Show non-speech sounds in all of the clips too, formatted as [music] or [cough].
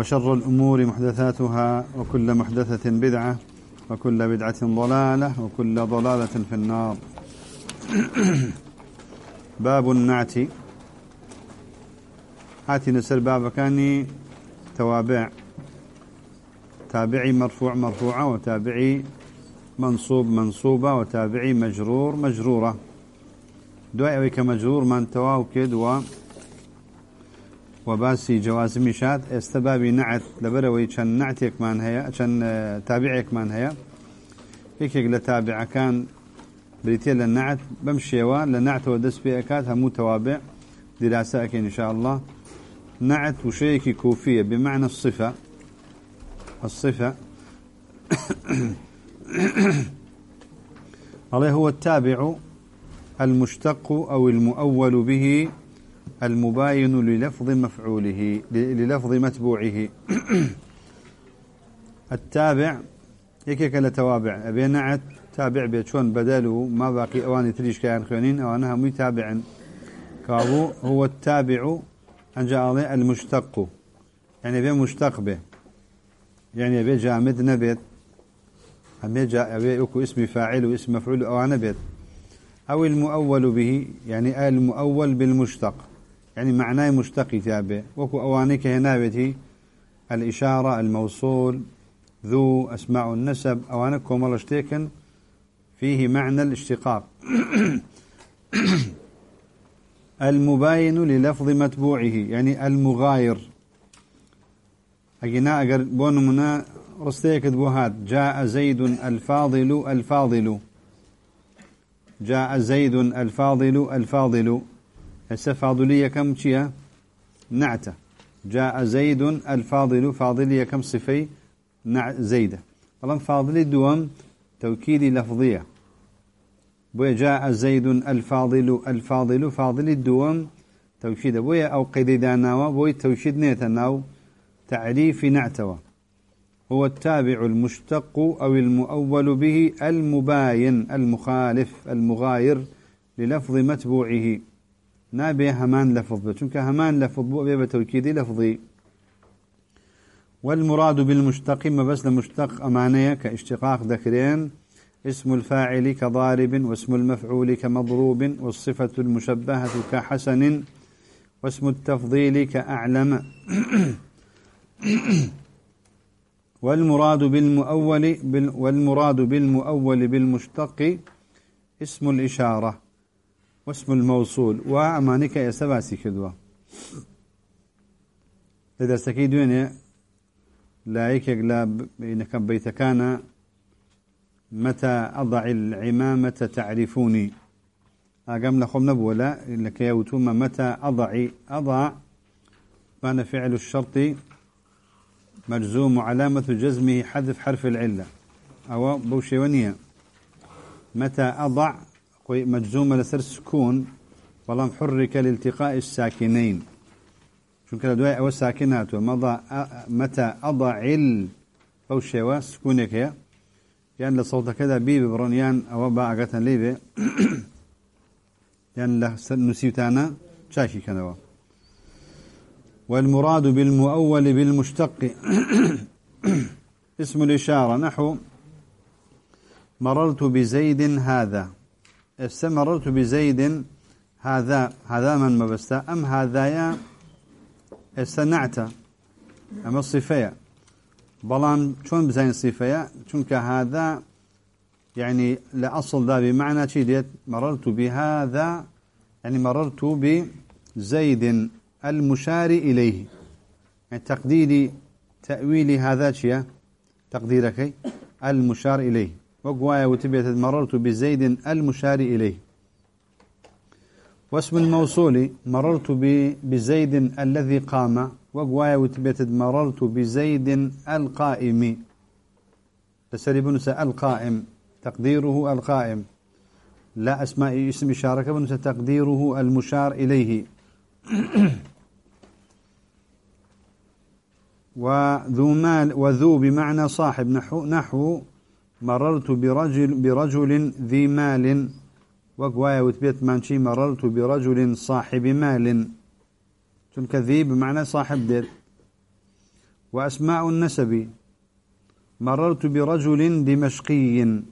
وشر الأمور محدثاتها وكل محدثة بدعة وكل بدعة ضلالة وكل ضلالة في النار. [clears throat] باب النعت. هاتي نسر باب كاني توابع. تابعي مرفوع مرفوعة وتابعي منصوب منصوبة وتابعي مجرور مجرورة. دعوة كمجرور من تواو كد و وباسي جوازمي شاد استبابي نعت لبروي كان نعتك من هيا كان تابعك من هيا هيك لتابع كان بريتيل للنعت بمشيوا لنعت ودس بيكات همو توابع دراسة إن شاء الله. نعت وشيك كوفية بمعنى الصفة. الصفة [coughs] الله هو التابع المشتق أو المؤول به المباين للفظ مفعوله للفظ متبوعه. [clears throat] التابع هيك توابع. أبي نعت تابع بيت شون بداله ما باقي أواني تريش كان خيونين أو أنها متابع كابو هو التابع أن جاء المشتق. يعني بي مشتق به. يعني بي جامد نبت أم جاء أبي أكو اسم فاعل واسم مفعول أو نبت أو المؤول به يعني المؤول بالمشتق. يعني معناه مشتق تابع وكو أوانيك هنا بيتي الإشارة الموصول ذو أسماء النسب. أوانكم الله اشتيكن فيه معنى الاشتقاق. [coughs] المباين للفظ متبوعه يعني المغاير. أجنا أجر بون منا رستيك دبوهات جاء زيد الفاضل الفاضل. جاء زيد الفاضل الفاضل. هسه فاضلية كم شيء؟ نعتة. جاء زيد الفاضل فاضلية كم صفي نع زيدة. والله فاضلي دوم توكيد لفظية. بويا جاء زيد الفاضل الفاضل فاضل الدوام توكيد. بويا أو قيد داناوا بويا توكيد نيتناو تعريف نعتوا هو التابع المشتق أو المؤول به المباين المخالف المغاير للفظ متبوعه. نابي همان لفظ چونك همان لفظ بو بتوكيد لفظي والمراد بالمشتق ما بس لمشتق أمانية كاشتقاق ذكرين اسم الفاعل كضارب واسم المفعول كمضروب والصفة المشبهة كحسن واسم التفضيل كأعلم. [coughs] والمراد بالمؤول والمراد بالمؤول بالمشتق اسم الإشارة. واسم الموصول. وأمانك يسباسي كدوا إذا سكيدوني لا يكيك لا إنك بيتكان متى أضع العمامة تعرفوني؟ أقام لكم نبولا لك يوتوم متى أضع أضع؟ كان فعل الشرط مجزوم علامة جزمه حذف حرف العلة. أو بوشيونية. متى أضع؟ مجزوم لسر سكون ولم حرك لالتقاء الساكنين. كلا دواء أو ساكنات ومضى متى أضع ال أو شوا سكونك يا يعني لصوت كذا. بي ببرنيان أو باعقة ليبي. [coughs] يعني له نسيتانا شاشي كنوا والمراد بالمؤول بالمشتق. [coughs] اسم الإشارة. نحو. مررت بزيد هذا. استمررت بزيد هذا هذا من مبستا أم هذايا استنعت أم الصفية. بلان شون بزين الصفية؟ چونك هذا يعني لأصل ذا بمعنى شيء مررت بهذا يعني مررت بزيد المشار إليه. يعني تقديري تأويل هذا شيء تقديرك؟ المشار إليه. وقوايا وتبيت مررت بزيد المشار إليه. واسم الموصول مررت بزيد الذي قام وقوايا وتبيتد مررت بزيد القائم. تسري بنسى القائم تقديره القائم. لا أسماء اسم إشارة بنسى تقديره المشار إليه. [coughs] وذو مال وذو بمعنى صاحب نحو نحو مررت برجل برجل ذي مال. وقوايا وتبيت مانشي مررت برجل صاحب مال. تلك ذي بمعنى صاحب دير. وأسماء النسب مررت برجل دمشقي.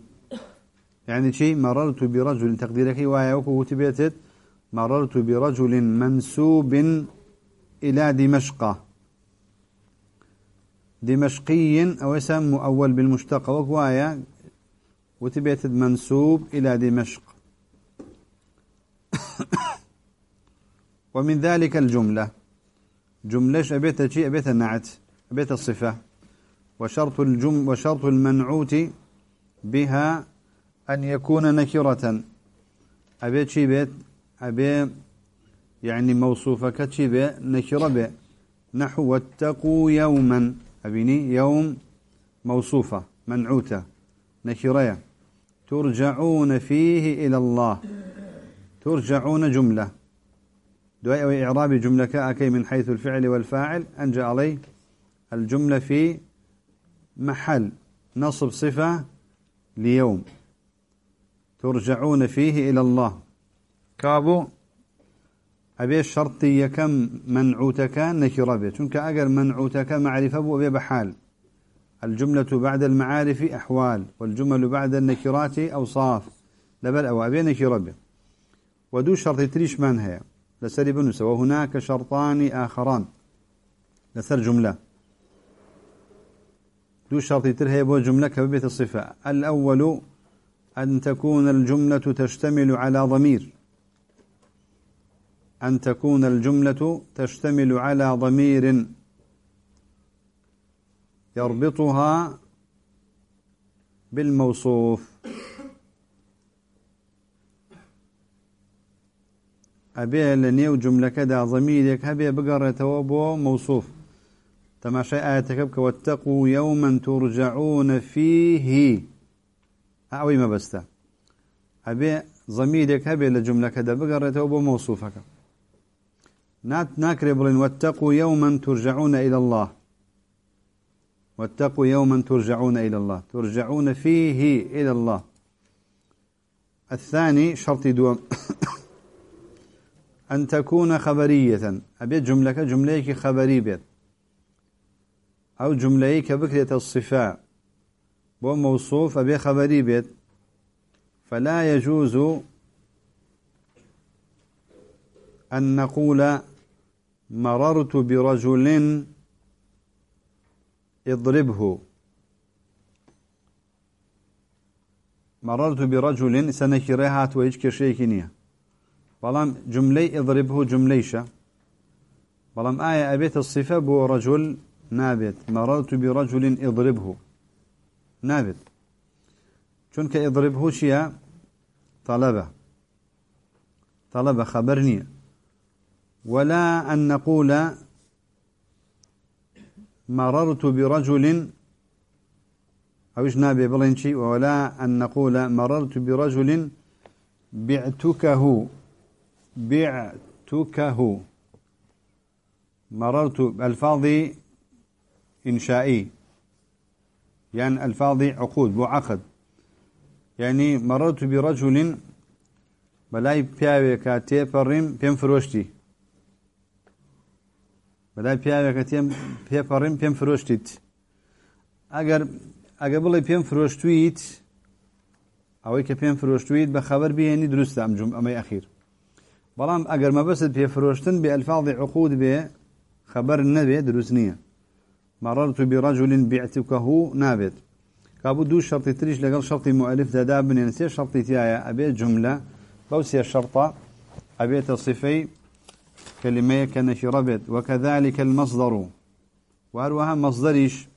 يعني شيء مررت برجل تقديرك وايا وتبيتت مررت برجل منسوب إلى دمشق. دمشقي أو إسم مؤول بالمشتق. وقوايا وتبيتد منسوب إلى دمشق. [coughs] ومن ذلك الجملة. جملة أبيت شيء أبيت النعت أبيت الصفة. وشرط الجم وشرط المنعوت بها أن يكون نكرة. أبيت شيء بيت أبي يعني موصوفة كتشي بي نكرة نحو واتقوا يوما. أبيني يوم موصوفة منعوتة نكرية ترجعون فيه إلى الله. ترجعون جملة. دعاء وإعراب جملة كأكي من حيث الفعل والفاعل. أنجى عليه الجملة في محل نصب صفة ليوم. ترجعون فيه إلى الله. كابو. أبي الشرطي كم منعوتك نكرة به چونك أجر منعوتك معرفة أبي بحال. الجملة بعد المعارف أحوال والجمل بعد النكرات أوصاف. لبل أو أبي نكرة به ودو شرط تريش من هي؟ لسري بنس وهناك شرطان آخران. لسر جملة. دو شرط ترهي بو جملة كببيت الصفة. الأول أن تكون الجملة تشتمل على ضمير. أن تكون الجملة تشتمل على ضمير يربطها بالموصوف. أبي لنيو جملة كذا ضميرك. هبي بقرة توبو موصوف. تماشي آياتك بك واتقوا يوما ترجعون فيه. أعوي ما بستا. أبي ضميرك هبي لجملة كذا بقرة توبو موصوفك. ناكري بلين واتقوا يوما ترجعون إلى الله. واتقوا يوما ترجعون إلى الله. ترجعون فيه إلى الله. الثاني شرط دوام [coughs] أن تكون خبرية. أبيت جملة جمليك خبري بيت. أو جمليك بكرة الصفاء. بو موصوف أبي خبري بيت. فلا يجوز أن نقول مررت برجل اضربه. مررت برجل سنكرهات ويجكر شيكينيه بلام جملي اضربه جمليشة. بلام آية أبيت الصفة بو رجل نابت. مررت برجل اضربه. نابت. چونك اضربه شيا طلبه. طلبه خبرني ولا أن نقول مررت برجل أو إيش نابي بلنشي ولا أن نقول مررت برجل بعتكه بعتكه. مررت ألفاظ إنشائي يعني ألفاظ عقود بو عقد يعني مررت برجل بلاي بياوي تيبرم بيم فروشتي. بەلای پیاوێکەکە تێم پێپەڕیم پێم فرۆشتیت. ئەگەر ئەگە بڵێ پێم فرۆشتویت ئەوەی کە پێم فرۆشتویت بە خەبەر بێنی دروست ئەمجم ئەمەی ئەخیر. بەڵام ئەگەر مەبەست پێفرۆشتن بێ ئەلفاڵی عقود بێ خەبەر نەبێ دروست نییە. مەڕەرت و بیڕاجولین بیعتیکەهوو نابێت. کابوو دوو شەڕی تریش لەگەڵ شەڵی مؤلف دەدا بنێن سێ شەڵی تایە ئەبێ جملە بەو سێ شەرتە ئەبێتە سیفەی كلمة كنشربت وكذلك المصدر. وهروها مصدريش.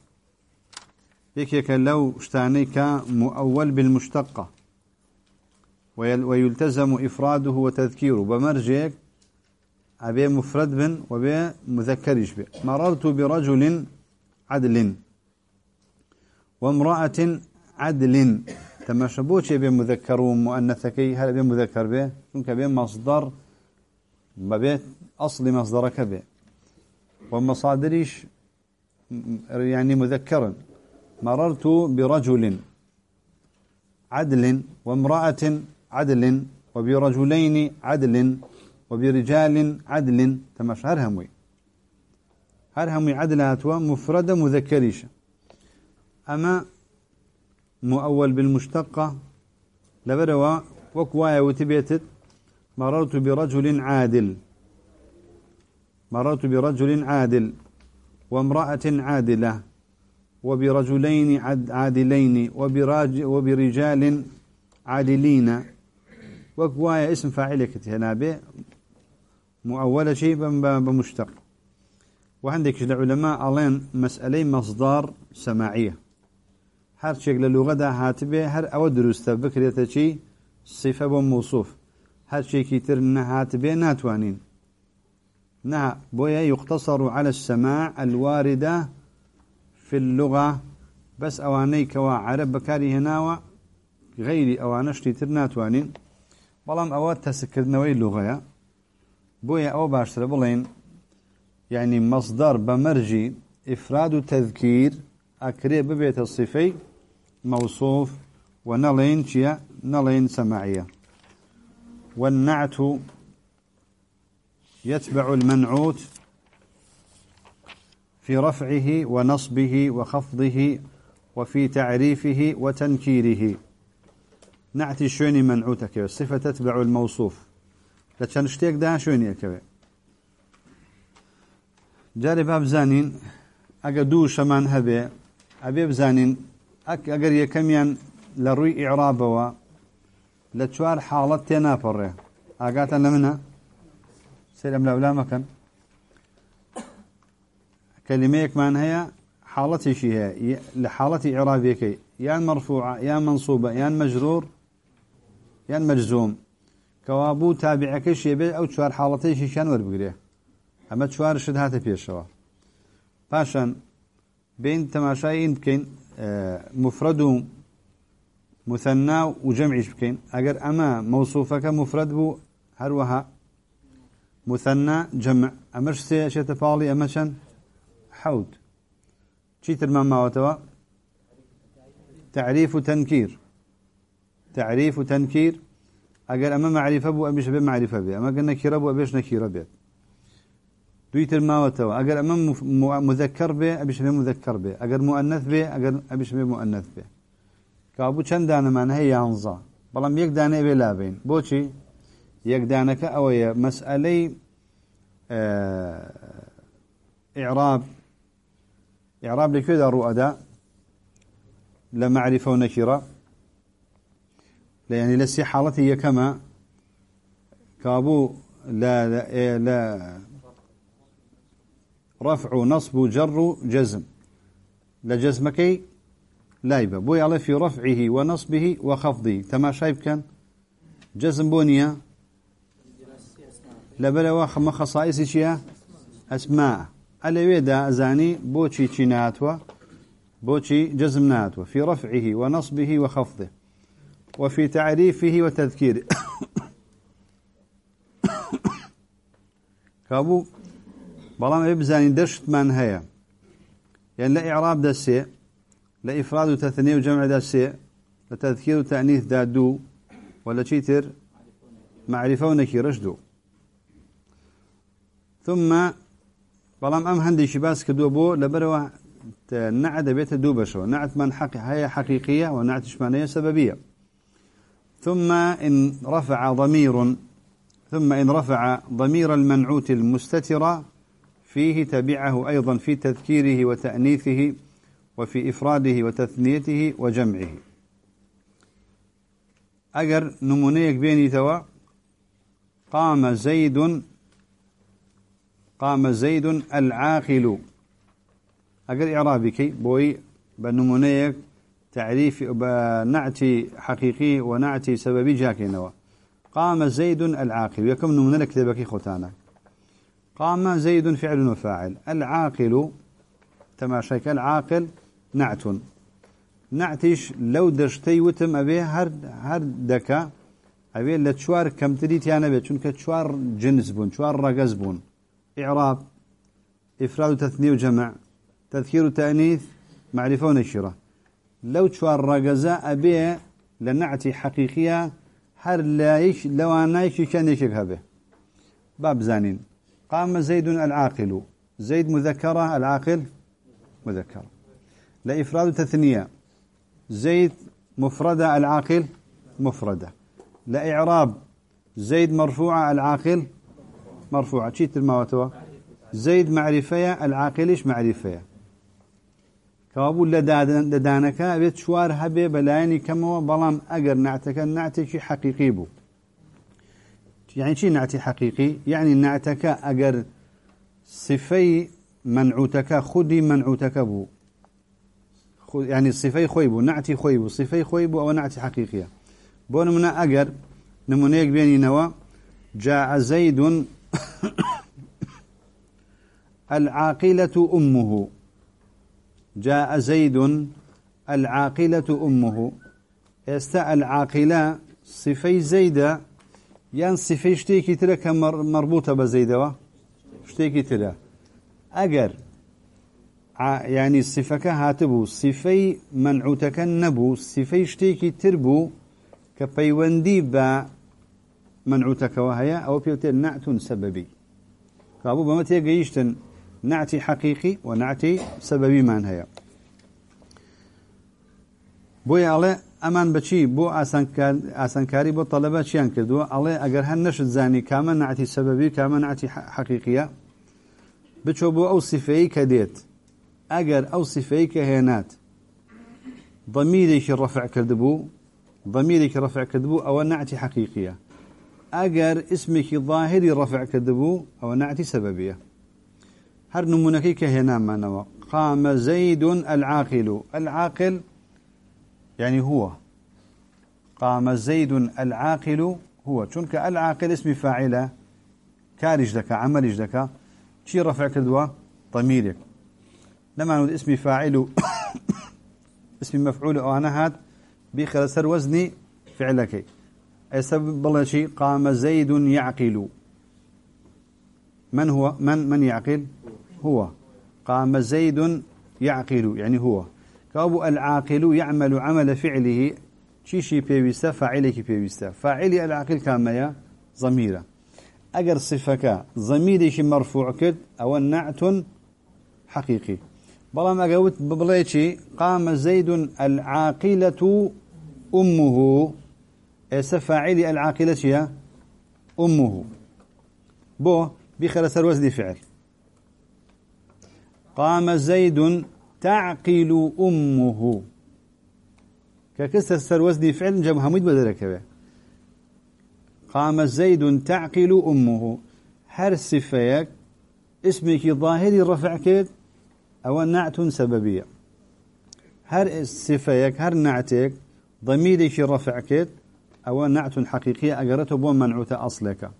يكيك لو اشتاني كمؤول بالمشتقة. ويلتزم إفراده وتذكيره. بمرجك أبي مفرد بن وبي مذكرش به مررت برجل عدل. وامرأة عدل. تماشبوش بين مذكر ومؤنثكي هل بين مذكر به شنك بين مصدر. ببيت أصل مصدرك به. ومصادريش يعني مذكرا مررت برجل عدل وامرأة عدل وبرجلين عدل وبرجال عدل. تماش هرهموي هرهموي عدلات مفردة مذكريش. أما مؤول بالمشتقة لبروا وكوايا وتبيتت مررت برجل عادل. مررت برجل عادل وامرأة عادلة وبرجلين عادلين وبرجال عادلين. وكوايا اسم فاعلك هنا به مؤول شيء بمشتق. وعندك العلماء ألين مسألة مصدر سماعية. هر شيء للغة ده هاتبه هر أو درسته بكريته شيء صفة وموصوف هر شيء كتير هاتبه ناتوانين. نعم. بويا يقتصر على السماع الواردة في اللغة. بس أواني كوا عرب بكاري هناوا غيري أوانش تر ناتوانين بلام أوات تسكرنوي اللغة بويا أو باشتر بلين. يعني مصدر بمرجي. إفراد تذكير أكري ببيت الصفي. موصوف. ونلين شيا. نلين سماعية. والنعت يتبع المنعوت في رفعه ونصبه وخفضه وفي تعريفه وتنكيره. نعت شوني منعوتك الصفة تتبع الموصوف. لكن اشتيك ده شوني كوي جاري باب زانين اگه دو شمان هبه ابي بزانين اگر يكميان لروي اعرابه لتشوار حالت تنافره آگاتا لمنها مكان. كلميك من هي حالتي شي هي. لحالتي إعرابيك. يا مرفوعة يا منصوبة يا مجرور يا مجزوم. كوابو تابعك شي أو تشوار حالتي شي شان وربقريه أما تشوار شد هاته بيشوا باشان بين تماشاين بكين آه، مفرد مثنى وجمعش بكين أجر أما موصوفك مفرد بو هروها مثنى جمع. أمش سيشة فالي أمشن حود شيتر ما ماوتوا تعريف تنكير تعريف تنكير أقل أما معرفة بو أبيش بي معرفة بي أما قلنا كيرا بو أبيش نكيرا بي دويتر ما وتوا أقل أما مذكر بي أبيش بي مذكر بي أقل مؤنث بي أقل أبيش بي مؤنث بي كابو چند دانه من هي يانزا. بلام يك دانه بي لابين. بوشي يك دانك أوية مسألة آه إعراب إعراب لكي دارو أداء لمعرفة ونكرة يعني لسي حالتي كما كابو لا, لا, لا رفع نصب جر جزم. لجزمكي لايبه بوي على في رفعه ونصبه وخفضه. تما شايف كان؟ جزم بونيا لبلا واخ خصائص شيء اسماء الويدا ازاني بوشي تشيناتوا بوشي جزم ناتوا في رفعه ونصبه وخفضه وفي تعريفه وتذكيره كابو [coughs] بلام ابزاني دشت من هيا يعني لا إعراب دا سي لا إفراد وتثنية وجمع دا سي لا تذكير وتأنيث دا دو ولا شيتر معرفة ونكيرش دو ثم بلام أم هندي شباس كدو بو لبروا نعد بيت دو بشو نعت من حق هي حقيقية ونعت شمانية سببية. ثم إن رفع ضمير ثم إن رفع ضمير المنعوت المستتر فيه تبعه أيضا في تذكيره وتأنيثه وفي إفراده وتثنيته وجمعه. أجر نمونيك بيني توا قام زيد قام زيد العاقل. أجر إعرابك بوي بنمونيك تعريف بنعتي حقيقي ونعتي سببي جاكينوا قام زيد العاقل. يكم من الكتابك خوتانا. قام زيد فعل وفاعل. العاقل تماشيك العاقل نعت نعتش لو دشتي وتم أبي هر هر دكا. أبي لتشوار كم تريد يعني أبي چونك تشوار جنس بون تشوار رقز بون. إعراب إفراد تثني وجمع تذكير وتأنيث معرفة ونشرة. لو تشوار رقزة أبي لنعتي حقيقية هر لا يش لو أنا يش كان يشبه به باب زانين. قام زيد العاقل. زيد مذكرة العاقل مذكرة لا إفراد تثنية زيد مفردة العاقل مفردة لا إعراب زيد مرفوعة العاقل مرفوعة. شيت المواتوا زيد معرفية العاقلش معرفية كابو لدانك بيت شوار هبي بلايني كما بلام أجر نعتك نعتك حقيقي بو يعني شي نعتي حقيقي يعني نعتك أجر صفي منعوتك خدي منعوتك بو يعني صفي خويبو نعتي خويبو صفي خويبو أو نعتي حقيقية بون من أجر نمونيك بيني نوا جاء زيد [coughs] العاقلة أمه. جاء زيد العاقلة أمه. إستا العاقلة صفي زيدة يان صفي شتيكي تلك مربوطة بزيدة شتيكي تلك أجر يعني صفك هاتبو. صفي منعوتك نبو. صفي شتيكي تربو. كبيوندي با منعوتەکەەوە هەیە ئەو پێوتێن نعتون سەبەبی. کابوو بەمە تێگەیشتن نعتی حەقیقی و نعتی سەبەبیمان هەیە. بۆی ئاڵێ ئەمان بچی بۆ ئاسانکاری بۆ تەلەبە چیان کردووە؟ ئەڵێ ئەگەر هەر نەشت زانی کامە نعتی سەبەبی کامە نعتی حەقیقیە بچۆ بۆ ئەو سیفەیە کە دێت. ئەگەر ئەو سیفەیە کە هێنات ضميرێکی ڕفع کردبوو ضميرێکی ڕفع کردبوو ئەوە نعتی حەقیقیە ئەگەر اسمێکی ظاهری ڕەفع کردبوو ئەوە نعتی سەبەبیە هر نمونكي كهنا ما قام زيد العاقل. العاقل يعني هو. قام زيد العاقل هو. چونك العاقل اسم فاعلة. كارج لك عمل لك شي رفع كدوا؟ ضميرك. لما نود اسم فاعل [coughs] اسم مفعول أو أنا هاد بخلصر وزني فعلك. سبب بالله شيء قام زيد يعقل. من هو؟ من؟ من يعقل؟ هو. قام زيد يعقل يعني هو. كابو العاقل يعمل عمل فعله. شي بيوستا فاعلك بيوستا فاعلي العاقل كاميا ضميرة. أجر صفك ضميرك مرفوع كد أو النعت حقيقي. بلا ما قلت ببليتي قام زيد العاقلة أمه. إيس فاعلي العاقلة يا أمه. بو بخلص الوزن فعل. قام زيد تعقل أمه. ككسر سر فعل جم حميد بدرك قام زيد تعقل أمه. هر صفيك اسمك ظاهري رفع كيد أو نعت سببية. هر صفيك هر نعتك ضميرك رفع كيد أو نعت حقيقية أقرته بو منعوت أصلك.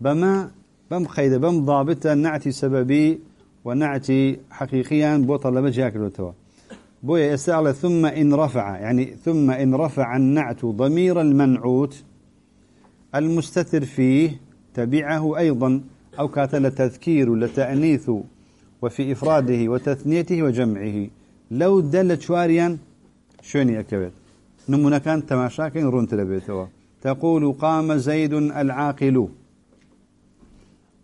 بما بم خيد بم ضابط نعت سببي ونعتي حقيقيا بو طلبة جاكلوتوا بو يسأل ثم إن رفع يعني ثم إن رفع النعت ضمير المنعوت المستتر فيه تبعه أيضا أو كاتل تذكير لتأنيث وفي إفراده وتثنيته وجمعه. لو دل شواريا شوني أكبر. نمونا كان تماشاكين رون تلبيتوا تقول قام زيد العاقل.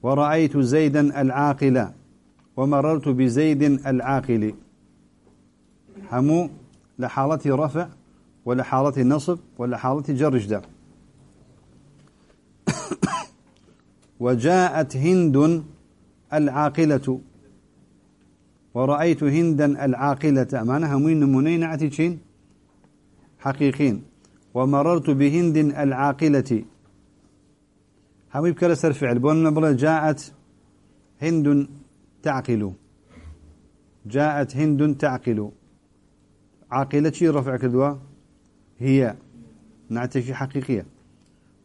ورأيت زيدا العاقل. ومررت بزيد العاقل. همو لحالة رفع ولا حالة نصب ولا حالة جر جدا وجاءت هند العاقلة. ورأيت هندا العاقلة. أمانة همين نمونين عتيشين حقيقين. ومررت بهند العاقلة. همي بكرسر فعل. بون جاءت هند تعقل. جاءت هند تعقل. عاقلة شي رفع كدوا؟ هي. نعتك حقيقية.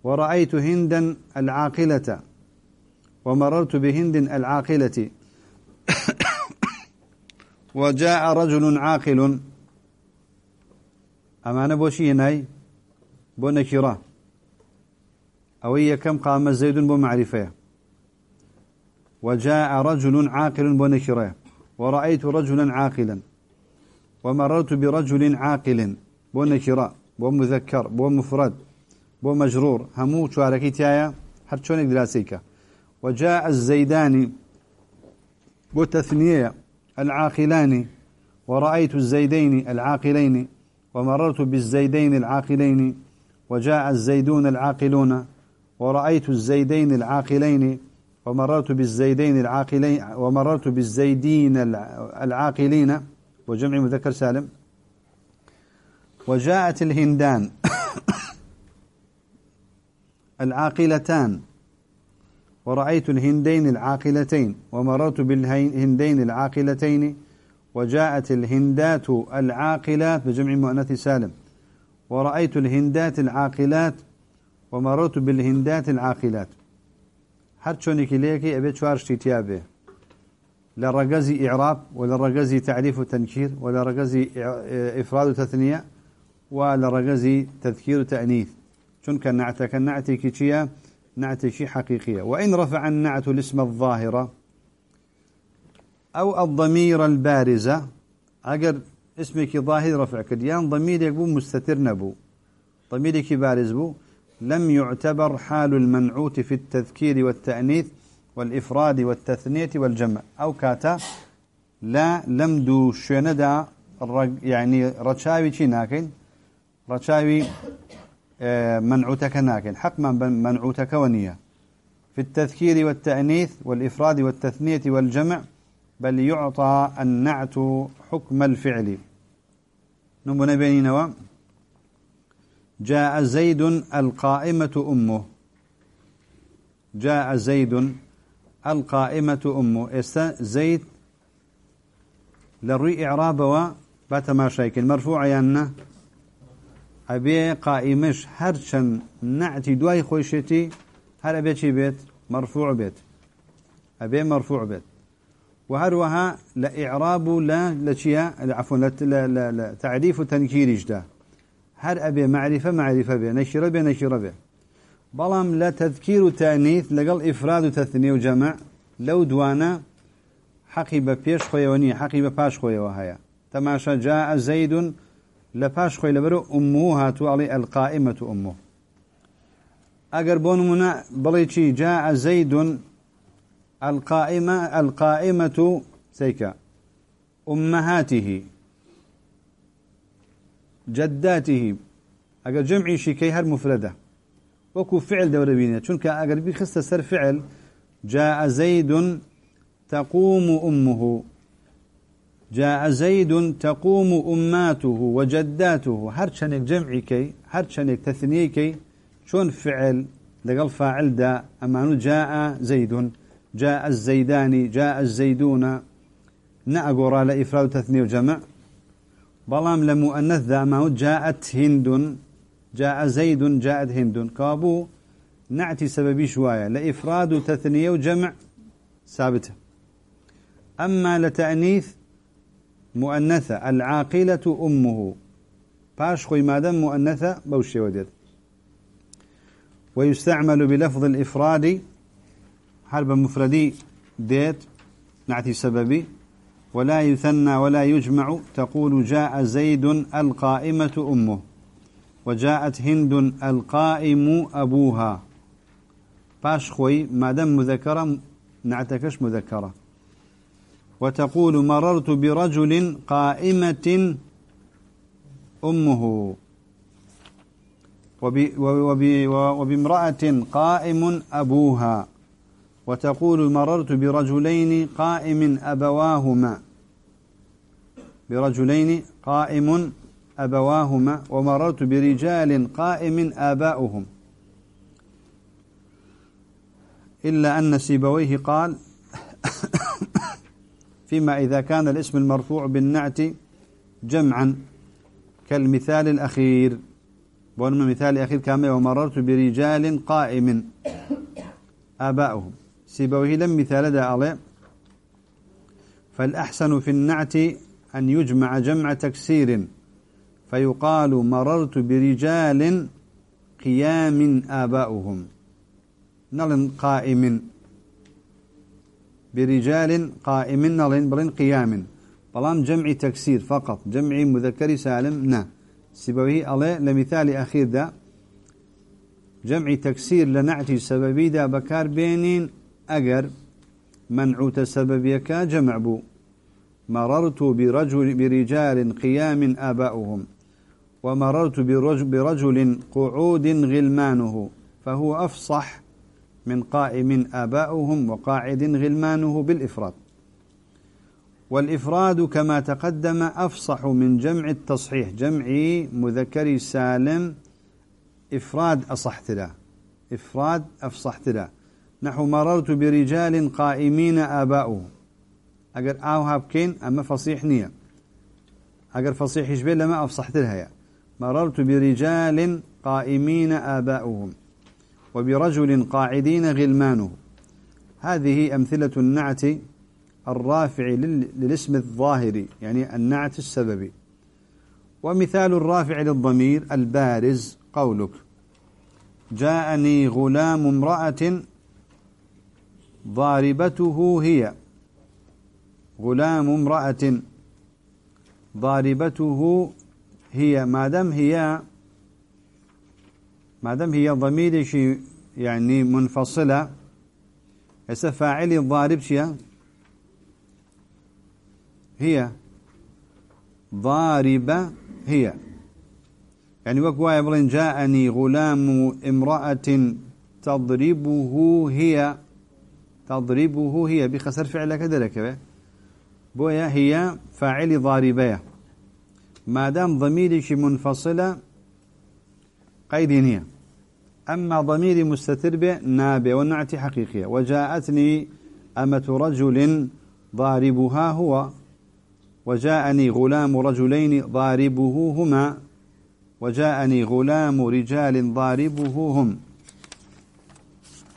ورأيت هندا العاقلة. ومررت بهند العاقلة. [coughs] وجاء رجل عاقل. أمانة بوشي هناي بو نكرة هي كم قام زيد بو معرفة وجاء رجل عاقل بو نكرة ورأيت رجلا عاقلا. ومررت برجل عاقل. بو نكرة بو مذكر بو مفرد بو مجرور همو شواركي تايا هر شونك دراسيك وجاء الزيداني بو تثنية العاقلان. ورأيت الزيدين العاقلين. ومررت بالزيدين العاقلين وجاء الزيدون العاقلون ورأيت الزيدين العاقلين ومررت بالزيدين العاقلين ومررت بالزيدين العاقلين وجمع مذكر سالم. وجاءت الهندان [coughs] العاقلتان ورأيت الهندين العاقلتين ومررت بالهندين العاقلتين وجاءت الهندات العاقلات بجمع مؤنث سالم. ورأيت الهندات العاقلات ومررت بالهندات العاقلات. هر چونك ليكي أبي شوارش تيابه لرقزي إعراب ولا تعريف وتنكير ولا إفراد وتثنية ولا تذكير وتأنيث شون كان نعتك النعتي كيشيا نعتي شي حقيقية وإن رفع النعت الاسم الظاهرة أو الضمير البارزة. أجر اسمك ظاهر رفع كديان ضميرك بو مستتر نبو. ضميرك بارز بو. لم يعتبر حال المنعوت في التذكير والتأنيث والإفراد والتثنية والجمع. أو كاتا لا لم دو شندا يعني رشاوي شي ناكن رشاوي آه، منعوتك ناكن حق من منعوتك ونية. في التذكير والتأنيث والإفراد والتثنية والجمع بل يعطى النعت حكم الفعل. نمنا بيننا جاء زيد القائمة أمه. جاء زيد القائمة أمه. استا زيد للري إعرابه باتما شايكين. مرفوع يانا أبي قائمش هرشن نعتي دواي خوشتي. هر أبي بيت؟ مرفوع بيت. أبي مرفوع بيت. وهروها لإعراب لا لشيا عفوا لا لا لا تعريف تنكير جدا. هر أبي معرفة معرفة به نشر به نشر به بلام لا تذكير وتأنيث لقل إفراد وتثنية وجمع. لو دوانا حقي ببيش خويوني حقي بباش خويوهايا تماشا جاء زيد لباش خوي لبرو أمه هاتو علي القائمة أمه أقر بونمنا بليتشي جاء زيد القائمة القائمة سيكا أمهاته جداته أجر جمعي شيكي هر مفردة. وكو فعل دورة بينية چونك أجر بيخست سر فعل جاء زيد تقوم أمه. جاء زيد تقوم أماته وجداته. هر شنك جمعي كي هر شنك تثنية كي شون فعل لقل فاعل دا أمانو جاء زيد. جاء الزيدان جاء الزيدون. نأقر إفراد تثنية وجمع. بلام لمؤنث ذا ما جاءت هند جاء زيد جاءت هند. كابو نعتي سببي شوية لإفراد تثنية وجمع ثابتة. أما لتأنيث مؤنثة العاقلة أمه. باش خوي مادام مؤنثة بوشي وديت. ويستعمل بلفظ الإفراد حرب مفردي ديت نعتي سببي. ولا يثنى ولا يجمع. تقول جاء زيد القائمة أمه. وجاءت هند القائم أبوها. باش خوي ما دام مذكرة نعتكش مذكرة. وتقول مررت برجل قائمة أمه. وبامرأة قائم أبوها. وتقول مررت برجلين قائم أبواهما. برجلين قائم أبواهما ومررت برجال قائم آباؤهم. إلا أن سيبويه قال [coughs] فيما إذا كان الاسم المرفوع بالنعت جمعا كالمثال الأخير. بون مثال الأخير كما ومررت برجال قائم [coughs] آباؤهم. سيبويه لم مثال دا عليه فالأحسن في النعت أن يجمع جمع تكسير. فيقال مررت برجال قيام آباؤهم. نلن قائم. برجال قائم نلن بلن قيام. بلان جمع تكسير فقط. جمع مذكر سالم. نا. سببه عليه لمثال أخير دا جمع تكسير لنعتي سببي دا بكار بينين. أجر منعوت سببيك جمع بو. مررت برجل برجال قيام آباؤهم ومررت برجل, برجل قعود غلمانه فهو أفصح من قائم آباؤهم وقاعد غلمانه بالإفراد. والإفراد كما تقدم أفصح من جمع التصحيح جمع مذكر سالم إفراد أصحت له إفراد أفصحت له. نحو مررت برجال قائمين آباؤهم أجر آو هابكين أما فصيح نية. أجر فصيح يشبه لما أفصحت لها مررت برجال قائمين آباؤهم وبرجل قاعدين غلمانه. هذه أمثلة النعت الرافع للاسم الظاهر يعني النعت السببي. ومثال الرافع للضمير البارز قولك. جاءني غلام امرأة ضاربته هي. غلام امرأة. ضاربته هي. ما دام هي ما دام هي ضمير شيء يعني منفصلة هسه فاعل الضارب شيء هي. ضاربة هي. يعني وكوا بلين جاءني غلام امرأة تضربه هي. تضربه هي بخسر فعل كذلك بويا هي فاعل ضاربة ما دام ضميرك منفصلة قيد هي أما ضميري مستتر به نابع والنعت حقيقية. وجاءتني أمة رجل ضاربها هو. وجاءني غلام رجلين ضاربه هما. وجاءني غلام رجال ضاربه هم.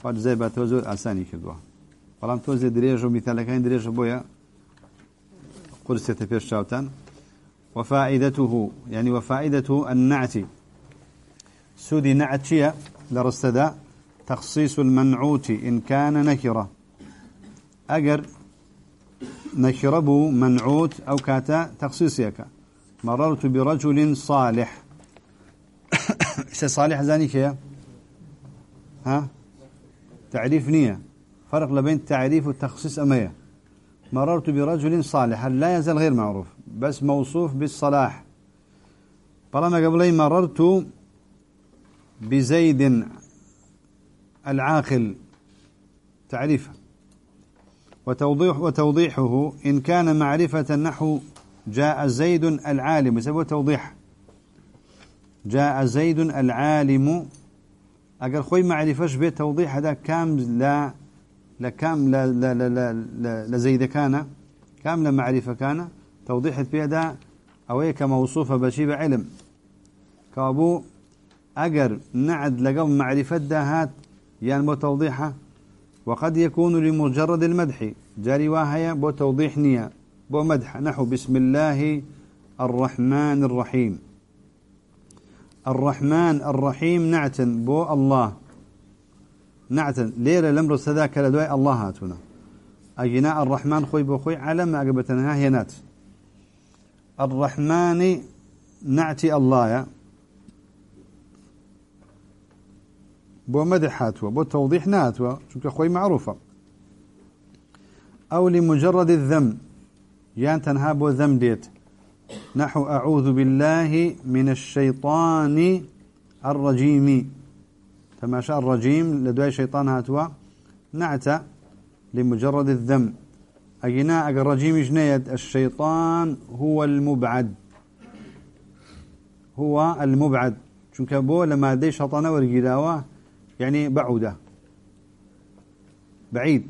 قد زي بتوزو أساني كدوا بەڵام تۆزێ درێژ و میتالەکانی درێژە بۆیە قرسێتە پێش چاوتان وفائدته يعني وفائدة النعت سودي نعتشية لرستدا تخصيص المنعوت إن كان نكرة أجر نكربو منعوت أو كاتا تخصيصيك مررت برجل صالح صالح كيا ها تعريف نية فرق بين تعريف والتخصيص أمية مررت برجل صالح لا يزال غير معروف بس موصوف بالصلاح. طالما قبلي مررت بزيد العاقل تعريفه وتوضيح وتوضيحه إن كان معرفة نحو جاء زيد العالم يسمى توضيح. جاء زيد العالم أقل خوي معرفش بتوضيح هذا كام لا لكام لا لا لا لا لزيد كان كام لمعرفة كان؟ توضيح بيدا أو كموصوفة بشيب علم. كابو أجر نعد لقب معرفة دهات يعني بو توضيحة. وقد يكون لمجرد المدح جاري واهية بو توضيح نية. بو مدح نحو بسم الله الرحمن الرحيم. الرحمن الرحيم نعتن بو الله. نعتن ليرة لمر سذاك لدواء الله هاتونا. أجناء الرحمن خوي بخوي على ما أقبتنا هي نات. الرحمن نعتي الله. يا بو مدح هاتوا بو توضيح ناتوا شوك خوي معروفة. أو لمجرد الذم يان تنها بو ذم ديت. نحو أعوذ بالله من الشيطان الرجيم. تماشى الرجيم لدواء شيطان هاتوا. نعت لمجرد الذم. أجناء الرجيم جنيد الشيطان هو المبعد. هو المبعد. چونك بو لما دي شطانه ورقلاوه يعني بعوده. بعيد.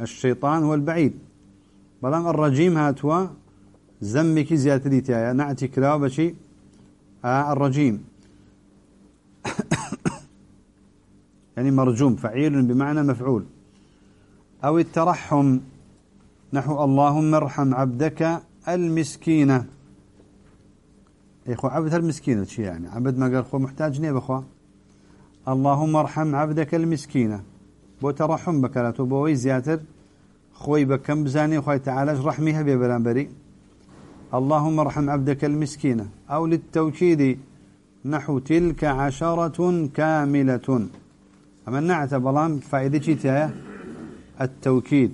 الشيطان هو البعيد. بلان الرجيم هاتوا زمك زيادة ديتايا نعتي كلاو بشي آه الرجيم. يعني مرجوم فعيل بمعنى مفعول. أو الترحم نحو اللهم ارحم عبدك المسكينة إخوة عبد المسكينة شي يعني؟ عبد ما قال خو محتاج نيب أخوة؟ اللهم ارحم عبدك المسكينة بو ترحم بكراتو بوي زياتر. خوي بكم بزاني؟ خوي تعالى رحميها ببرانبري اللهم ارحم عبدك المسكين أو للتوكيد نحو تلك عشرة كاملة. أما النعت بلام فائدة التوكيد.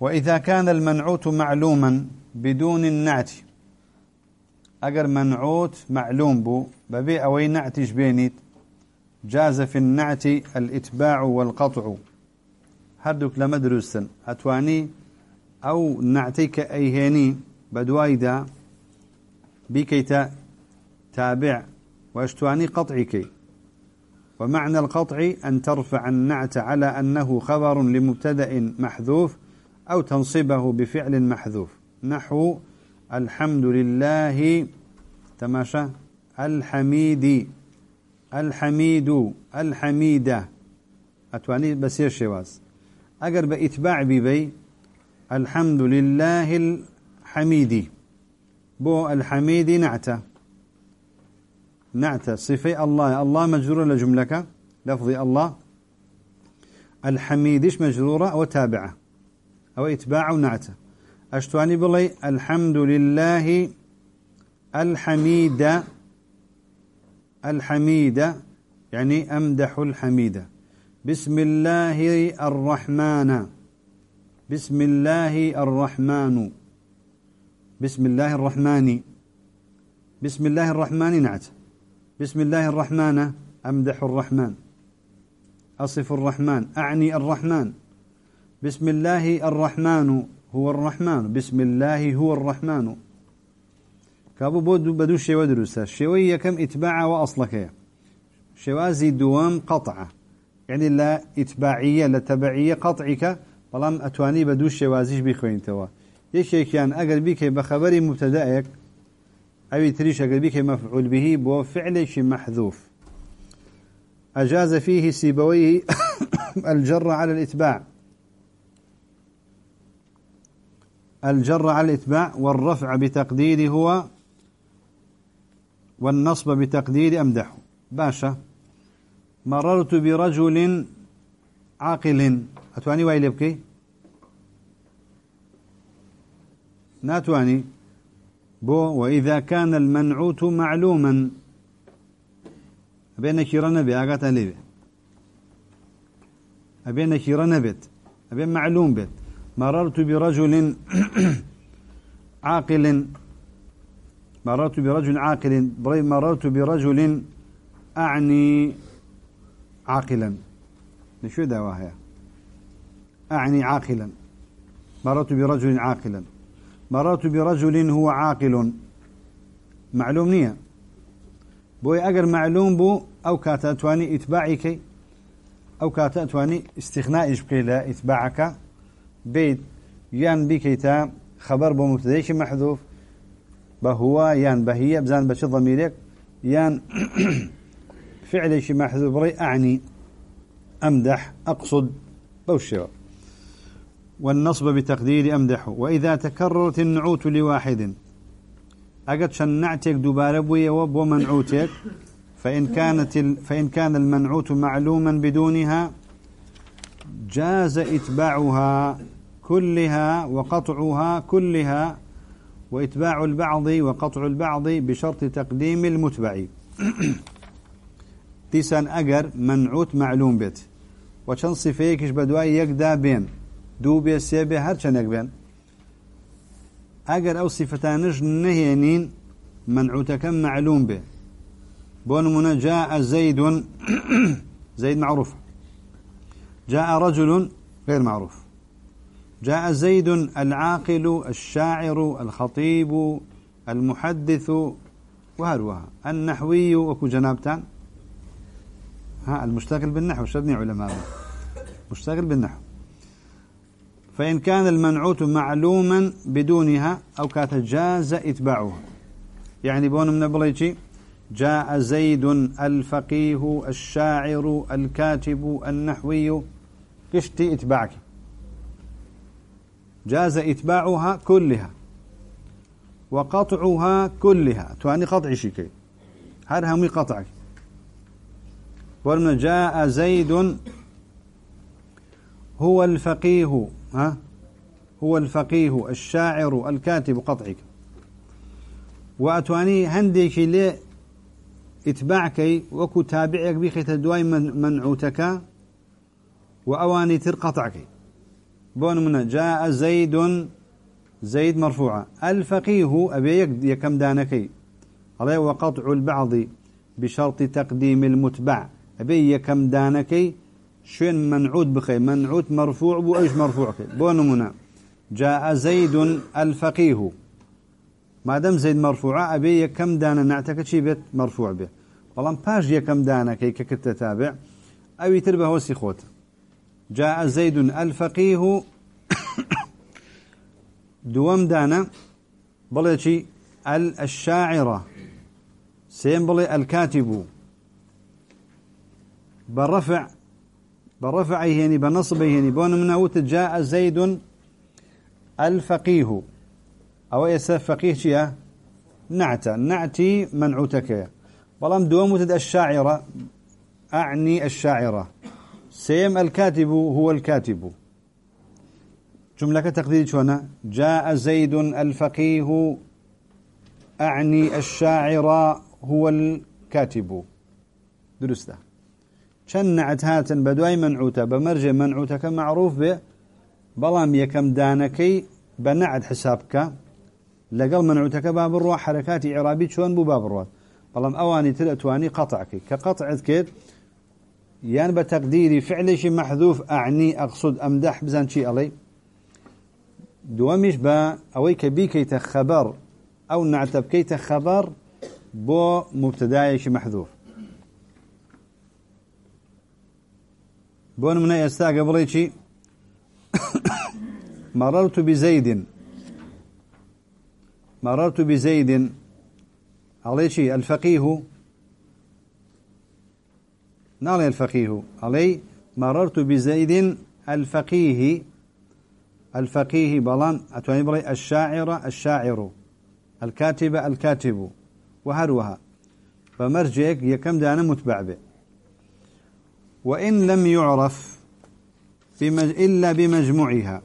وإذا كان المنعوت معلوما بدون النعت أگر منعوت معلوم بو ببيع أوي نعتش بينيت جاز في النعت الإتباع والقطع. هردك لمدرسا أتواني أو نعتيك أيهاني بدوايدا بكيتا تابع وأشتواني قطعك ومعنى القطع أن ترفع النعت على أنه خبر لمبتدأ محذوف أو تنصبه بفعل محذوف. نحو الحمد لله تماشى. الحميد الحميد الحميدة أتواني بسير شواز. أقر بإتباع ببي الحمد لله الحميد. بو الحميد نعته. نعت صفي الله. الله مجرورة لجملك لفظي الله. الحميدش مجرورة؟ وتابعة أو إتباع ونعته أشتواني بلي الحمد لله الحميد. الحميد. يعني أمدح الحميد. بسم الله الرحمن. بسم الله الرحمن. بسم الله الرحمن. بسم الله الرحمن نعت. بسم الله الرحمن أمدح الرحمن أصف الرحمن أعني الرحمن. بسم الله الرحمن هو الرحمن بسم الله هو الرحمن. كابو بود بدو شيء دروسة شوية كم إتباع وأصلك شوازي دوام قطعة يعني لا إتباعية لا تبعية قطعك بلام أتواني بدو شوازيش بخوين توا يشي كان أقل بك بخبري مبتدأك أو تريش أقل بك مفعول به بو فعل محذوف. أجاز فيه سيبويه [coughs] الجر على الإتباع. الجر على الإتباع والرفع بتقدير هو والنصب بتقدير أمدح باشا مررت برجل عاقل. أتواني ويلي بكي ناتواني. بو وإذا كان المنعوت معلوما. أبين نكير نبي أقات ليبي أبين نكير نبت أبين معلوم بيت. مررت برجل [clears throat] عاقل. مررت برجل عاقل. مررت برجل أعني عاقلا. شو دواها أعني عاقلا. مررت برجل عاقلا. مررت برجل هو عاقل. معلوم نية. بوي أجر معلوم بو أو كاتأتواني إتباعك أو كاتأتواني استغنائش بكي لا إتباعك. بيت يان بكيتا خبر بمبتديش محذوف. بهو يان بهي بزان بش ضميرك. يان [clears throat] فعل شي محذوف ري أعني أمدح أقصد بوشيو والنصب بتقدير أمدح. وإذا تكررت النعوت لواحد. أقد شنعتك دبارة بويا وبو منعوتك فإن كانت فإن كان المنعوت معلوما بدونها جاز إتباعها كلها وقطعها كلها وإتباع البعض وقطع البعض بشرط تقديم المتبع. [coughs] تيسان أجر منعوت معلوم بيت. وشن صفيكش بدواي يقدا بين دو بي سي بي هر چنك بين أجر أو صفتانش نهينين منعوتك معلوم به بون من جاء زيد [coughs] زيد معروف. جاء رجل غير معروف. جاء زيد العاقل الشاعر الخطيب المحدث وهروها النحوي وكو جنابتان ها المشتغل بالنحو شدني علماء مشتغل بالنحو. فإن كان المنعوت معلوما بدونها أو كانت جاز إتباعها يعني بون من بليتي جاء زيد الفقيه الشاعر الكاتب النحوي. كشتي إتباعك؟ جاز إتباعها كلها وقطعها كلها. تواني قطع شيكي هر همي قطعك. ولما جاء زيد هو الفقيه. ها؟ هو الفقيه الشاعر الكاتب قطعك. وأتواني هنديك لي إتباعك وكو تابعك بخيت دواي من منعوتك وأواني تر قطعك. بون من جاء زيد زيد مرفوعة الفقيه أبي يكم دانكي عليه وقطع البعض بشرط تقديم المتبع. أبي يكم دانكي شين منعود بخي منعود مرفوع بو إيش مرفوع بون منا جاء زيد الفقيه. ما دام زيد مرفوعة أبي كم دانا نعتك شي بيت مرفوع به. والله باش يكم دانا كي ككت تابع أو يتربه وسي خوت. جاء زيد الفقيه. [coughs] دوام دانا. بلي شي الشاعرة. سين بلي الكاتب بالرفع بالرفع هيني بالنصب هيني بون من جاء زيد الفقيه. أو يسا فقيه شيا نعتا نعتي منعوتك. بلام دوم تد الشاعرة أعني الشاعرة سيم الكاتب هو الكاتب. جملة تقدير شونا. جاء زيد الفقيه. أعني الشاعر هو الكاتب. درسته. شنعت هاتن بدواي منعوتة بمرجع منعوتك معروف به بلام يكم دانكي بنعد حسابك لقل منعوتك باب الروح حركات إعرابي شون بو باب الروح بلام أواني تلأتواني قطعك كقطع كيد يان بتقديري فعل شي محذوف أعني أقصد أمدح بزان شي علي دوامش با أوي كبي كيت خبر أو نعتب كيت خبر بو مبتداي شي بون من يستا قبل شي مررت بزيد. مررت بزيد. علي شيء الفقيه؟ نالي الفقيه. علي مررت بزيد الفقيه. الفقيه بلان أتواني بلي الشاعر الشاعر. الكاتب الكاتب. وهروها. فمرجعك يكم دانا متبع به. وإن لم يعرف إلا بمجموعها.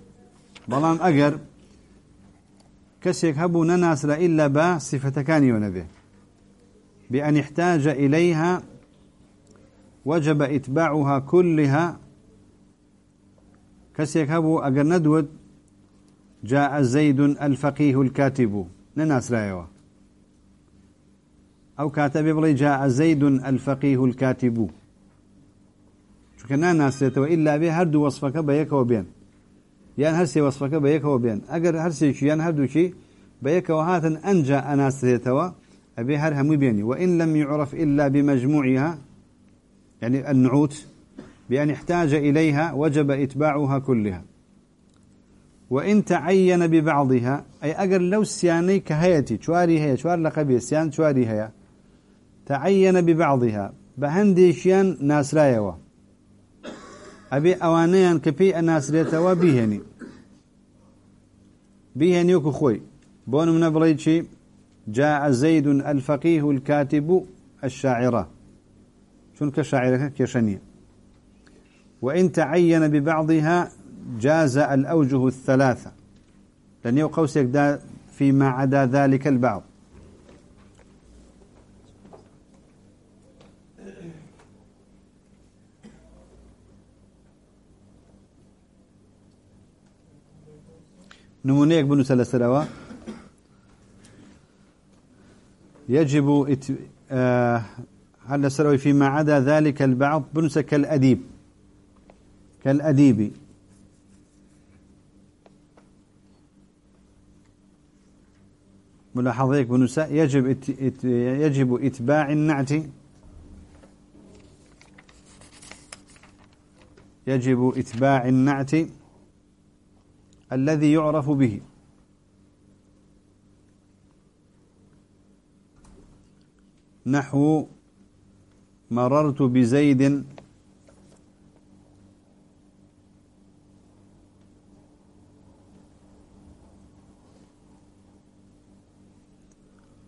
بلان أجر. كسيك هبو نناس إلا با صفة كان يونبه. بأن احتاج إليها وجب إتباعها كلها. كسيك هبو أجر ندود. جاء زيد الفقيه الكاتب. نناس رايوه أو كاتب بلي جاء زيد الفقيه الكاتب. شو كنا ناس إلا به هردو وصفك بيك وبين. يان هرسي وصفك بيك وبين. أجر هرسي شي يان هردو شي بيك وهاتن أنجا أناس توا أبي هر هم بيني. وإن لم يعرف إلا بمجموعها يعني النعوت بأن احتاج إليها وجب إتباعها كلها. وإن تعين ببعضها أي أجر لو سياني كهيتي شواري هي شوار لقبي سيان شواري هي تعين ببعضها بهنديشيان ناس رايوا. أبي أوانيان كبي الناس ريتوا بيهني بيهني وكو خوي. بون من بليتشي جاء زيد الفقيه الكاتب الشاعرة. شون كشاعرة؟ كشنية. وإن تعين ببعضها جاز الأوجه الثلاثة. لن يقوسك دا فيما عدا ذلك البعض. نمونيك بنو سلسلوا يجب هل سروي فيما عدا ذلك البعض؟ بنس كالأديب كالأديب ملاحظيك بنس يجب ات... ات... يجب إتباع النعت. يجب إتباع النعت. الذي يعرف به. نحو مررت بزيد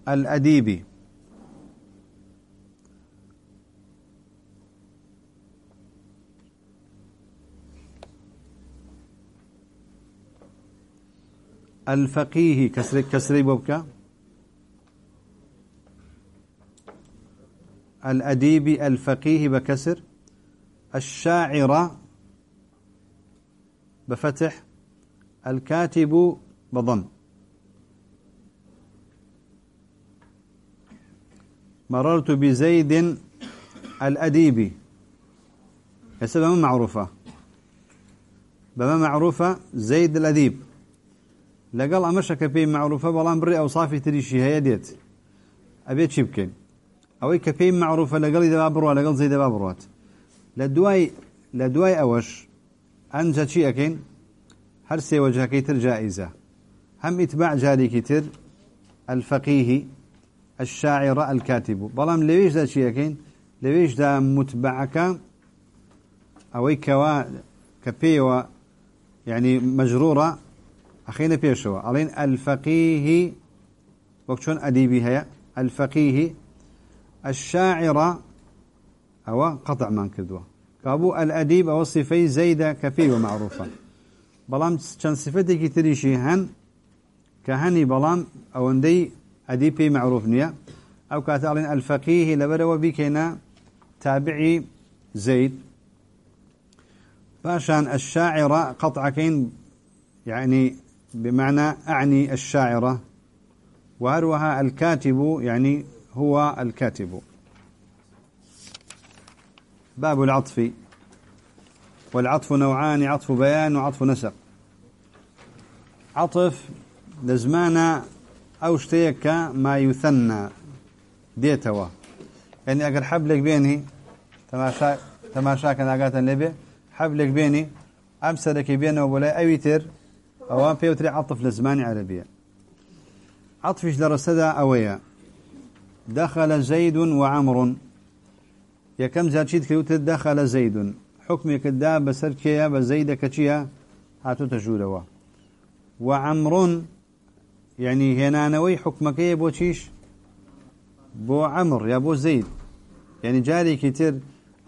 الأديب. الفقيه كسر كسري بوبكا. الأديب الفقيه بكسر. الشاعر بفتح. الكاتب بضم. مررت بزيد الأديب. هسه معروفة؟ بما معروفة زيد الأديب. لقال أمشك بي معروفة بلان بري أو صافي تريشي هي ديت أبيت شبكين أو كبي معروفة لقال إذا بابروا لقال زيد بابروات لدواي لدواي أوش أنجا شي أكين هر سي وجه كيتر جائزة هم إتباع جاري كيتر الفقيه الشاعر الكاتب. بلام لويش دا شي أكين لويش دا متبعك أو كوا كبي يعني مجرورة أخينا بيشوا ألين الفقيه وكشون أديبي هيا. الفقيه الشاعر أو قطع من كدوه كابو الأديب أو صفي زيدة كفي ومعروفة. بلام كان صفتي تريشي هن كهني بلام أو اندي أديبي معروف نيا. أو كاتالين الفقيه لبرو بكنا تابعي زيد. باشان الشاعر قطعكين يعني بمعنى أعني الشاعرة وأروها الكاتب يعني هو الكاتب. باب العطف. والعطف نوعان عطف بيان وعطف نسق. عطف لزمانا أو شتيك ما يثنى ديتوا. يعني أقر حبلك بيني تماشا تماشا كان أقاتا لبي حبلك بيني أمسلك بينه ولا أويتر أوان بيوتري عطف لزمان عربية. عطفش درسدا أويا. دخل زيد وعمر. يا كم زاد كيوت دخل زيد. حكمك الدا بسر كيا بزيد كتشيا هاتو تجودوا وعمر يعني هنا نوي حكمك بو تشيش بو عمر يا بو زيد. يعني جاري كتير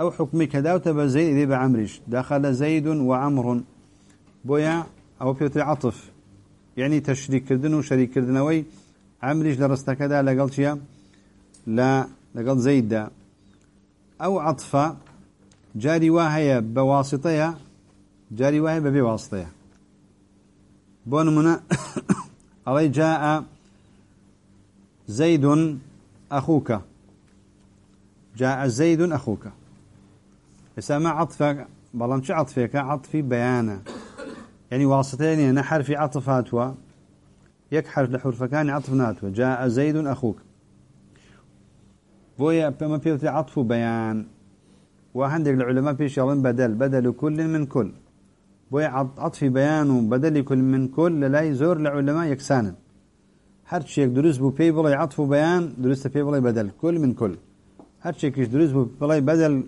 أو حكمك داوت بزيد إذا بعمرش. دخل زيد وعمر. بويا أو بيوتري عطف. يعني تشريك كردن وشريك كردنوي عمريش درست كذا لقل شيا لا لقل زيد دا أو عطفة جاري واهية بواسطية جاري واهية بواسطية بون منا [coughs] علي جاء زيد أخوك جاء زيد أخوك يسمى عطفك بلام شو عطفك عطفي بيانه يعني واسطين يعني حرف عطف هاتوا. يك حرف لحرف كان عطف ناتوا جاء زيد أخوك. بويا بما بيوتي عطف بيان وعندك العلماء في شغلين بدل. بدل كل من كل. بويا عطف بيان وبدل كل من كل لا يزور العلماء يكسانا. هر شيء دروس بو بي بلاي عطف بيان دروس بي بلاي بدل كل من كل. هر شيء كيش دروس بو بدل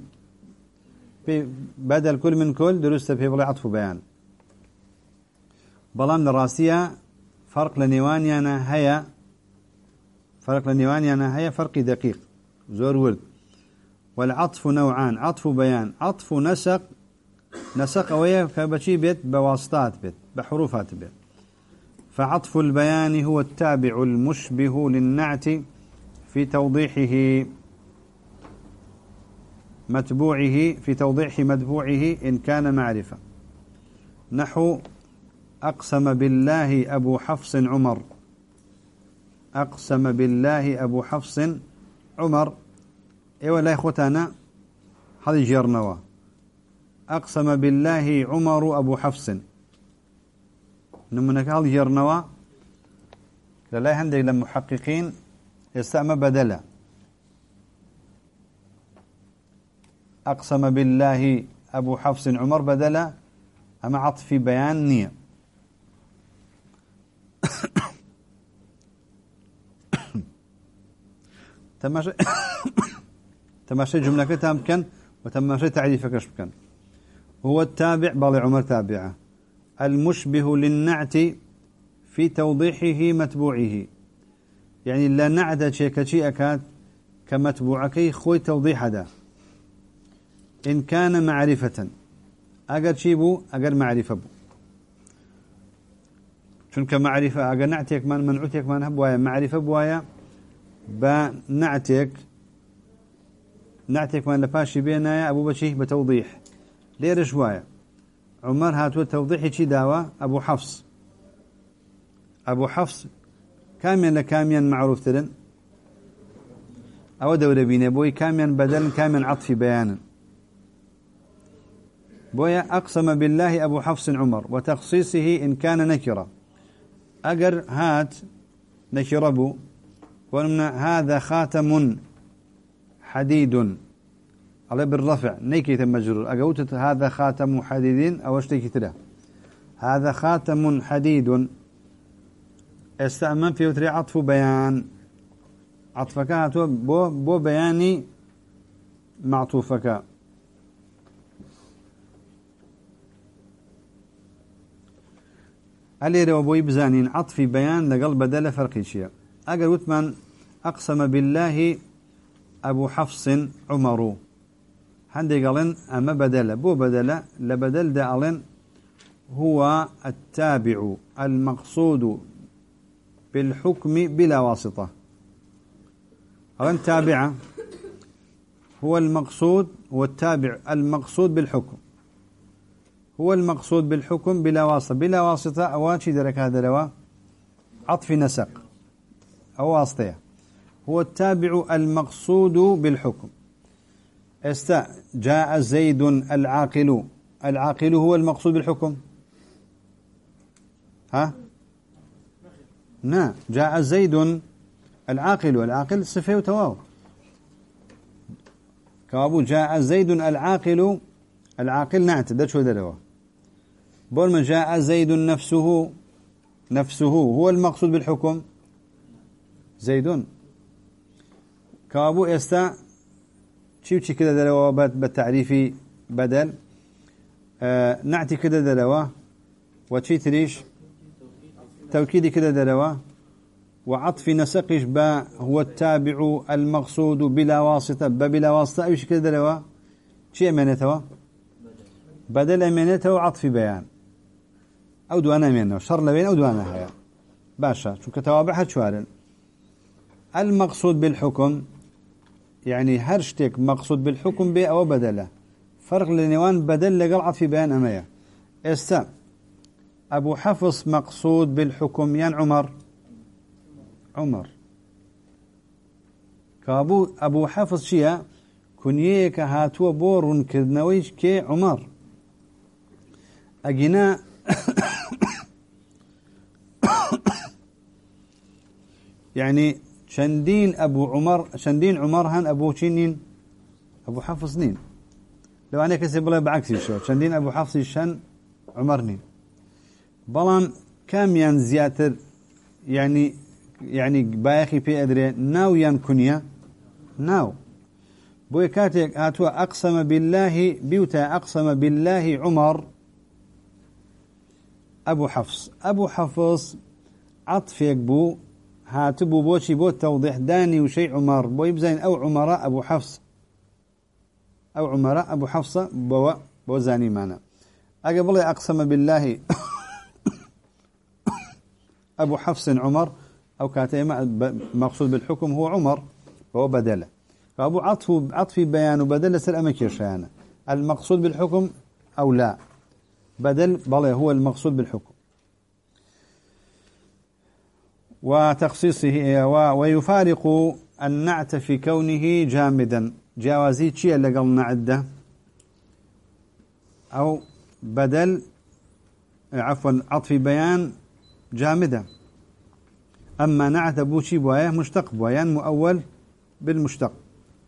بدل كل من كل دروس بي بلاي عطف بيان بەڵام لە فەرق لە نێوانیانە هەیە فرق لنيوانيانا هي فرق دقيق زور ورد. والعطف نوعان عطف بيان عطف نسق نسق ويا كبشي بيت بواسطات بيت بحروفات بيت فعطف البيان هو التابع المشبه للنعت في توضيحه متبوعه في توضيح متبوعه إن كان معرفة نحو أقسم بالله أبو حفص عمر. أقسم بالله أبو حفص عمر. إيوه لا إخوتنا هذه جرنوا أقسم بالله عمر أبو حفص. نمنك هذه جرنوا لا عندك للمحققين يستعمل بدلا. أقسم بالله أبو حفص عمر بدلا. أما عطف بيان نية. تماشى تماشى جملة كتام كان وتماشى تعريف كشف كان هو التابع بالي عمر تابعة. المشبه للنعت في توضيحه متبوعه. يعني لا شيء كشيء أكاد كمتبوعكي خوي توضيح هذا. إن كان معرفة. أجر شيبو أجر معرفة بو. چونك معرفة أجر نعتك من منعتك من هبوايا معرفة بوايا بنعتك نعتك من لفاشي بينا أبو بشيه بتوضيح ليرش وايا عمر هاتو توضيحي شي داوا أبو حفص أبو حفص كاميا لكاميا معروف ترن أو دورة بينا بوي كاميا بدل كاميا عطفي بيانا بويا أقسم بالله أبو حفص عمر وتخصيصه إن كان نكرة أجر هات نكربو وقلنا هذا خاتم حديد. على بالرفع نيكي مجرور. أقوت هذا خاتم حديد أو أشتكي تلا هذا خاتم حديد. استأمن في وتري عطف بيان. عطفك بو, بو بياني معطوفك. هل يرى أبوي بزانين عطفي بيان لقل بدل فرقي شيء؟ أقل وثمان أقسم بالله أبو حفص عمر. هندي قالن أما بدل بو بدل لبدل دالن هو التابع المقصود بالحكم بلا واسطة. أولا تابعة هو المقصود هو التابع المقصود بالحكم. هو المقصود بالحكم بلا واسطة. بلا واسطة أواشي درك هذا لوا؟ عطف نسق. أو واسطة هو التابع المقصود بالحكم. استا جاء زيد العاقل. العاقل هو المقصود بالحكم. ها؟ نعم جاء زيد العاقل. العاقل صفة وتواو. كابو جاء زيد العاقل. العاقل نعت ده شو دروا بول ما جاء زيد نفسه نفسه هو المقصود بالحكم. زيد كابو إستا شي كده دروا بالتعريف بدل. آه نعتي كده دروا وشي تريش. توكيدي كده دروا وعطف نسقش با هو التابع المقصود بلا واسطة بلا واسطة. أيش كده دروا شي أمانته بدل أمانته وعطف بيان. أو دوانا أمانه شر لبين أو دوانا هيا باشا شو كتوابعها شوارن المقصود بالحكم يعني هرشتك مقصود بالحكم به أو بدله فرق لنوان بدل لقل عطف بيان أمايا استا أبو حفص مقصود بالحكم ين عمر عمر كابو أبو حفص شيا كنيك هاتوا بورن كذنويش كي عمر أجنا يعني شندين أبو عمر شندين عمر هن أبو شنين أبو حفص نين. لو أنا كسب الله بعكس شو شندين أبو حفص شن عمر نين. بلان كم ين زياتر يعني يعني بايخي في أدري ناو ين كنيا ناو. بوي كاتك هاتوا أقسم بالله بيوتا أقسم بالله عمر أبو حفص. أبو حفص عطفك بو. هاتبو بوشي بو توضيح داني وشي عمر. بو يبزين أو عمراء أبو حفص. أو عمراء أبو حفصة بو بو زاني مانا. أقبل أقسم بالله. [coughs] أبو حفص عمر. أو كاتيما مقصود بالحكم هو عمر. وهو بدلة. فأبو عطف عطف بيان وبدل سر أمك يرشانا المقصود بالحكم أو لا؟ بدل بل هو المقصود بالحكم. وتخصيصه ويفارق النعت في كونه جامدا. جوازي اللي قلنا عده أو بدل عفوا عطف بيان جامدة أما نعت بوشي بوايه مشتق بويان مؤول بالمشتق.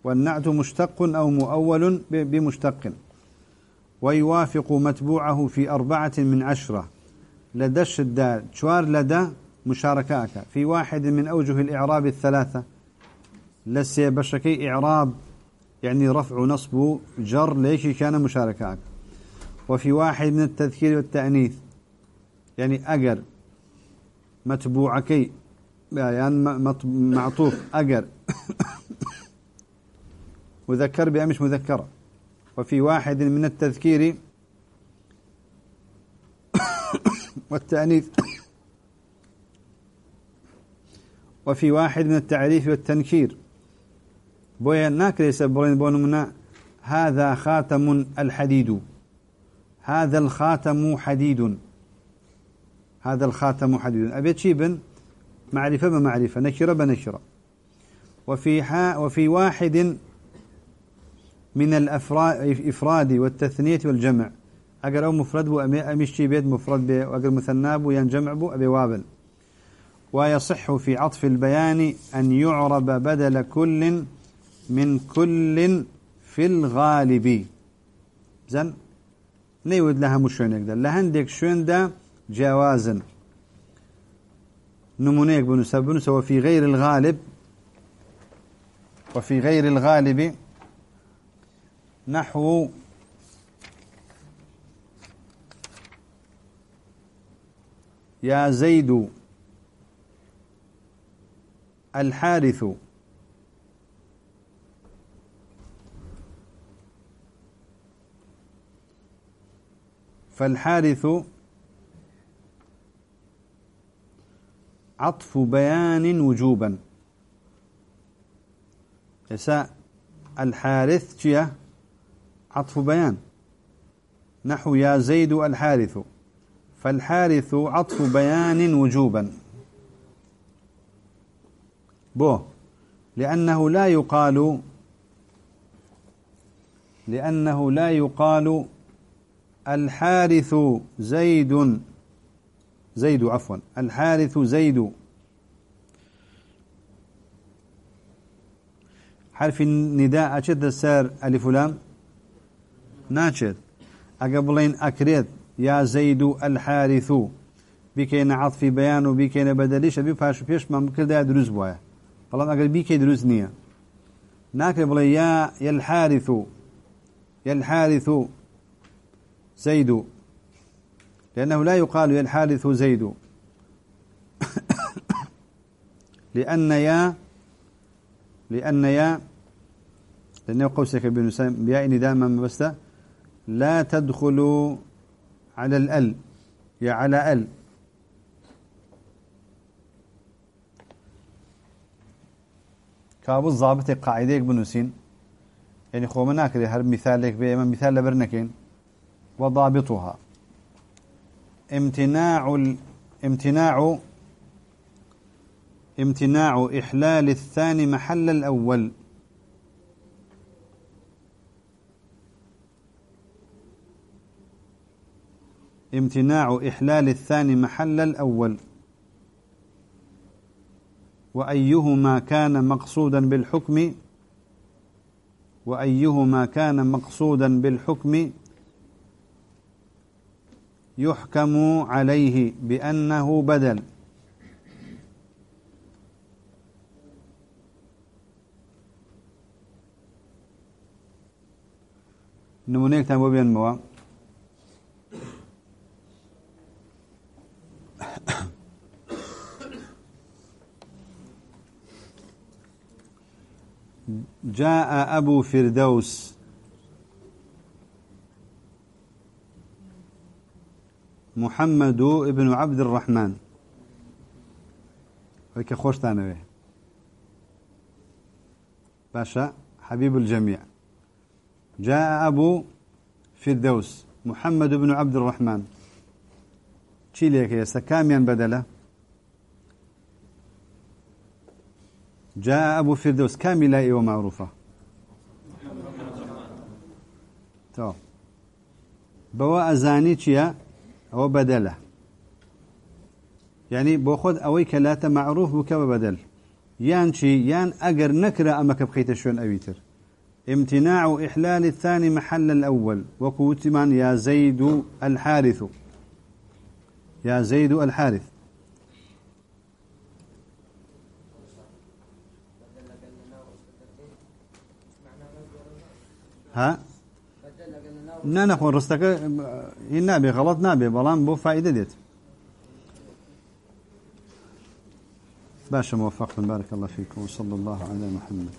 والنعت مشتق أو مؤول بمشتق. ويوافق متبوعه في أربعة من عشرة. لدش الدال شوار لدى مشاركاك. في واحد من أوجه الإعراب الثلاثة. لسي بشكي إعراب يعني رفع نصب جر ليش كان مشاركات وفي واحد من التذكير والتأنيث. يعني أجر. متبوعكي يعني معطوف أجر. [coughs] مذكر بأمش مذكرة. وفي واحد من التذكير [coughs] والتأنيث. [coughs] وفي واحد من التعريف والتنكير. بويا ناكري سبرين بونمنا هذا خاتم الحديد. هذا الخاتم حديد. هذا الخاتم حديد. أبي تشيبن معرفة بمعرفة نكرة بنكرة. وفي وفي واحد من الإفراد والتثنية والجمع. أجر أو مفرد بو أمي شي بيد مفرد بي وأجر مثنى بو ينجمع بو أبي وابل. ويصح في عطف البيان أن يعرب بدل كل من كل في الغالب. زن نيود لها مش شوين يقدر. لهندك شوين ده جوازا نمونيك بنسب بنسب وفي غير الغالب وفي غير الغالب نحو يا زيد الحارث. فالحارث عطف بيان وجوبا. يساء الحارث عطف بيان. نحو يا زيد الحارث. فالحارث عطف بيان وجوبا. بو. لأنه لا يقال لأنه لا يقال الحارث زيد زيد عفوا. الحارث زيد. حرف النداء أشد السار ألف لام. ناچێت. ئەگە بڵین ئەکرێت یا زەید و ئەلحارث و بیکەینە عەطفی بەیان و بیکەینە بەدەلیشە بی پاش و پێشمان بکردا دروست بواە بەڵام ئەگەر بیکەی دروست نییە. ناکرێت بڵێ یا یەلحارث و يلحارث زيد لأنه لا يقال يلحارث زيد [coughs] لأن يا لأن يا لأنه قوسك بن سام بياء دائما بسته لا تدخلوا على الأل يا على أل. كابو الضابط قاعدة بنوسين يعني خو مناكري هر مثال لك بيما مثال لبرنكين. وضابطها. امتناع امتناع امتناع إحلال الثاني محل الأول. امتناع إحلال الثاني محل الأول. وأيهما كان مقصودا بالحكم؟ وأيهما كان مقصودا بالحكم؟ يحكم عليه بأنه بدل. نمونيك تنبو بين موا. جاء أبو فردوس. محمد ابن عبد الرحمن. هيك خوش تانوي باشا حبيب الجميع. جاء أبو فردوس. محمد بن عبد الرحمن. چی لێکە ئێستا کامیان بەدەلە جاء أبو فردوس كامل لا إيوه تو. بوا أزاني چيا؟ أو بدلة. يعني بوخد أوي كلاته معروف بك بدل. يان شي يان أجر نكرة أمك بخيت شون أبيتر امتناع إحلال الثاني محل الأول. وكوتمان يا زيد الحارث. يا زيد الحارث. ها؟ نا نخون رستك هي نابي غلط نابي بلان بو فائدة ديت باشا موفق بارك الله فيكم وصلى الله على محمد.